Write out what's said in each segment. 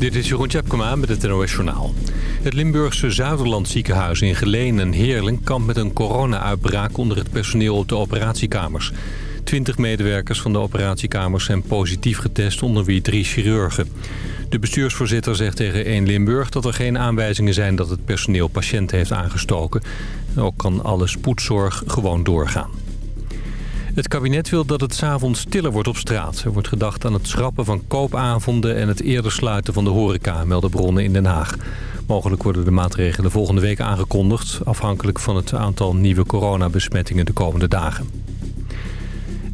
Dit is Jeroen Tjepkema met het NOS Journaal. Het Limburgse Zuiderland ziekenhuis in Geleen en Heerlen... kampt met een corona-uitbraak onder het personeel op de operatiekamers. Twintig medewerkers van de operatiekamers zijn positief getest... onder wie drie chirurgen. De bestuursvoorzitter zegt tegen 1 Limburg dat er geen aanwijzingen zijn... dat het personeel patiënten heeft aangestoken. Ook kan alle spoedzorg gewoon doorgaan. Het kabinet wil dat het s'avonds stiller wordt op straat. Er wordt gedacht aan het schrappen van koopavonden... en het eerder sluiten van de horeca, melden bronnen in Den Haag. Mogelijk worden de maatregelen volgende week aangekondigd... afhankelijk van het aantal nieuwe coronabesmettingen de komende dagen.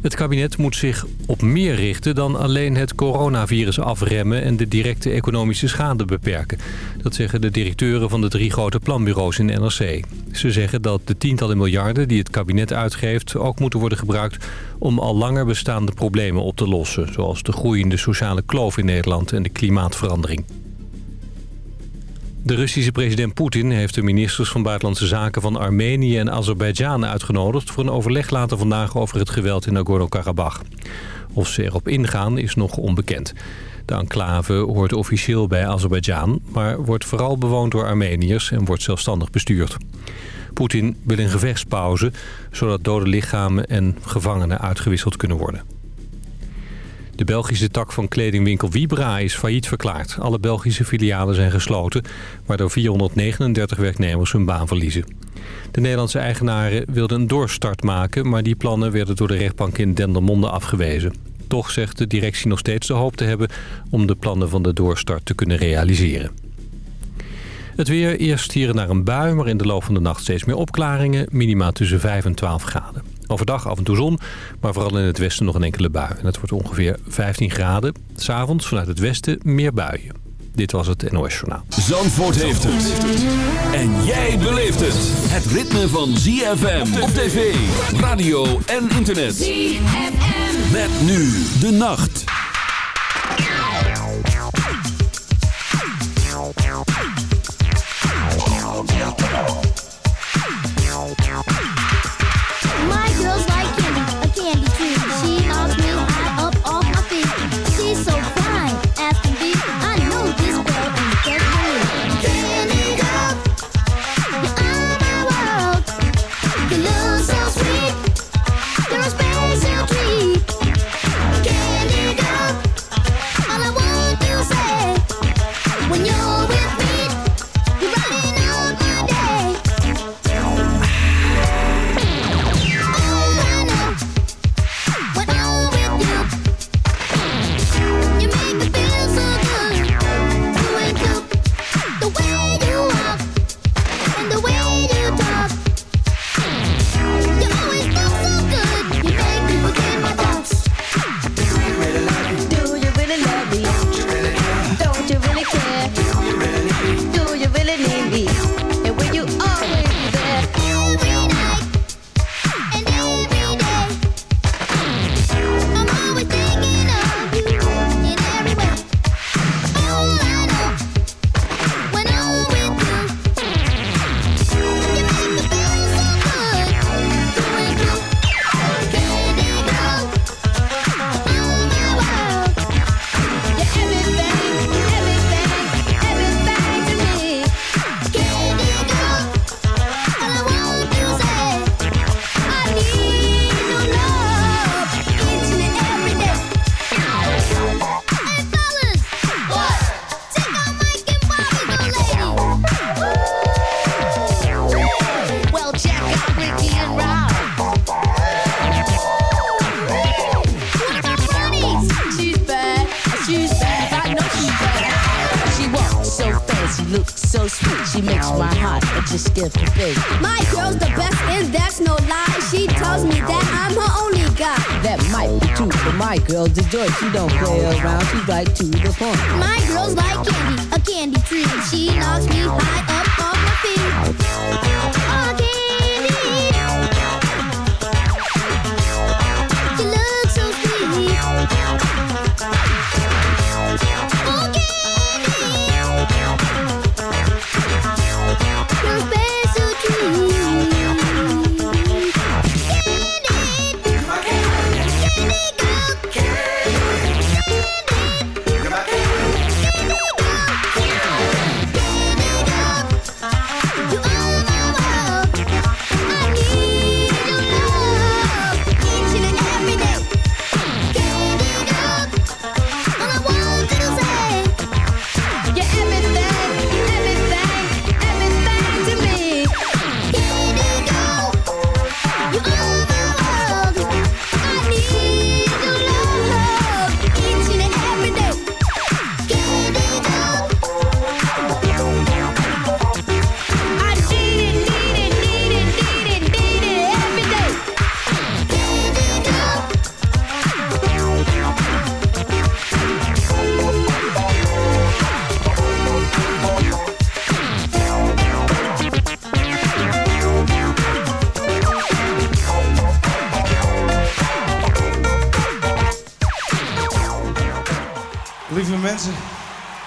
Het kabinet moet zich op meer richten dan alleen het coronavirus afremmen... en de directe economische schade beperken. Dat zeggen de directeuren van de drie grote planbureaus in NRC. Ze zeggen dat de tientallen miljarden die het kabinet uitgeeft... ook moeten worden gebruikt om al langer bestaande problemen op te lossen... zoals de groeiende sociale kloof in Nederland en de klimaatverandering. De Russische president Poetin heeft de ministers van Buitenlandse Zaken van Armenië en Azerbeidzjan uitgenodigd voor een overleg later vandaag over het geweld in Nagorno-Karabakh. Of ze erop ingaan is nog onbekend. De enclave hoort officieel bij Azerbeidzjan, maar wordt vooral bewoond door Armeniërs en wordt zelfstandig bestuurd. Poetin wil een gevechtspauze, zodat dode lichamen en gevangenen uitgewisseld kunnen worden. De Belgische tak van kledingwinkel Vibra is failliet verklaard. Alle Belgische filialen zijn gesloten, waardoor 439 werknemers hun baan verliezen. De Nederlandse eigenaren wilden een doorstart maken... maar die plannen werden door de rechtbank in Dendermonde afgewezen. Toch zegt de directie nog steeds de hoop te hebben... om de plannen van de doorstart te kunnen realiseren. Het weer, eerst hier naar een bui, maar in de loop van de nacht steeds meer opklaringen. Minima tussen 5 en 12 graden. Overdag af en toe zon, maar vooral in het westen nog een enkele bui. En het wordt ongeveer 15 graden. S'avonds vanuit het westen meer buien. Dit was het NOS Journaal. Zandvoort heeft het. En jij beleeft het. Het ritme van ZFM op tv, radio en internet. ZFM. Met nu de nacht. Joyce, she don't play around. She's like two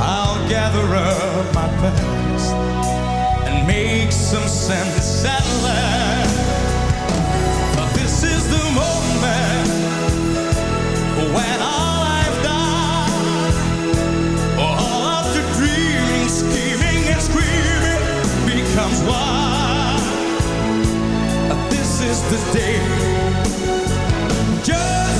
I'll gather up my past and make some sense at last. But this is the moment when I becomes wild. This is the day. Just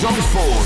Zandvoort.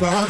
Cause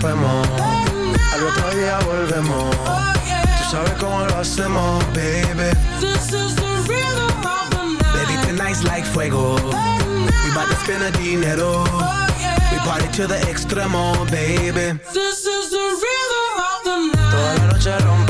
rompemos. Al otro día volvemos. Tú sabes cómo lo hacemos, baby. This is the rhythm of the night. Baby, tonight's like fuego. We bout to spend a dinero. We party to the extremo, baby. This is the rhythm of the night. Toda la noche rompemos.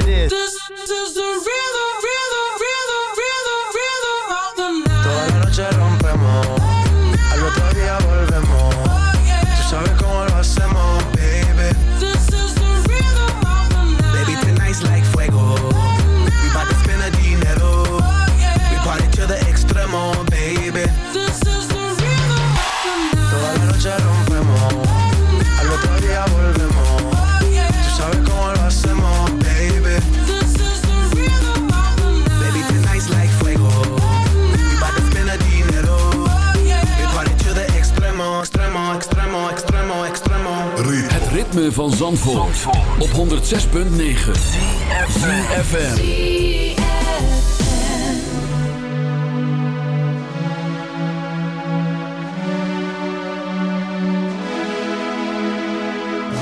Op 106.9. FM.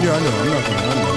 Yeah, I know. I'm not gonna. I know.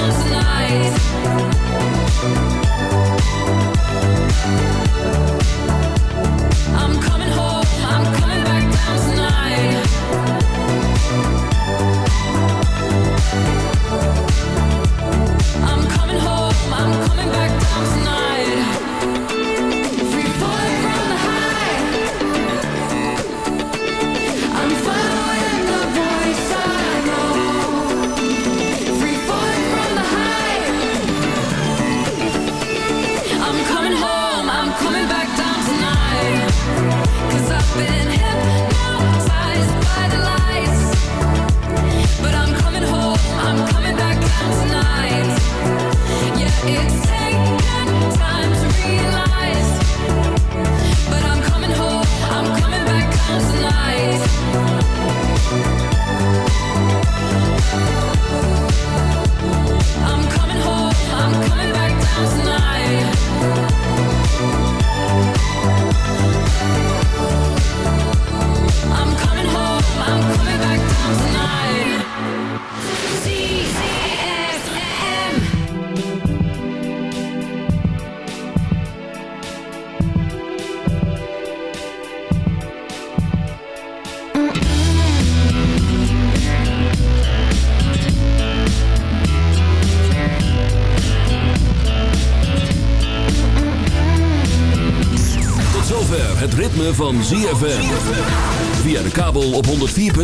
endless nights